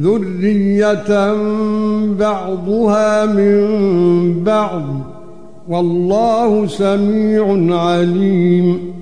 ذُرِّيَّةً بَعْضُهَا مِن بَعْضٍ وَاللَّهُ سَمِيعٌ عَلِيمٌ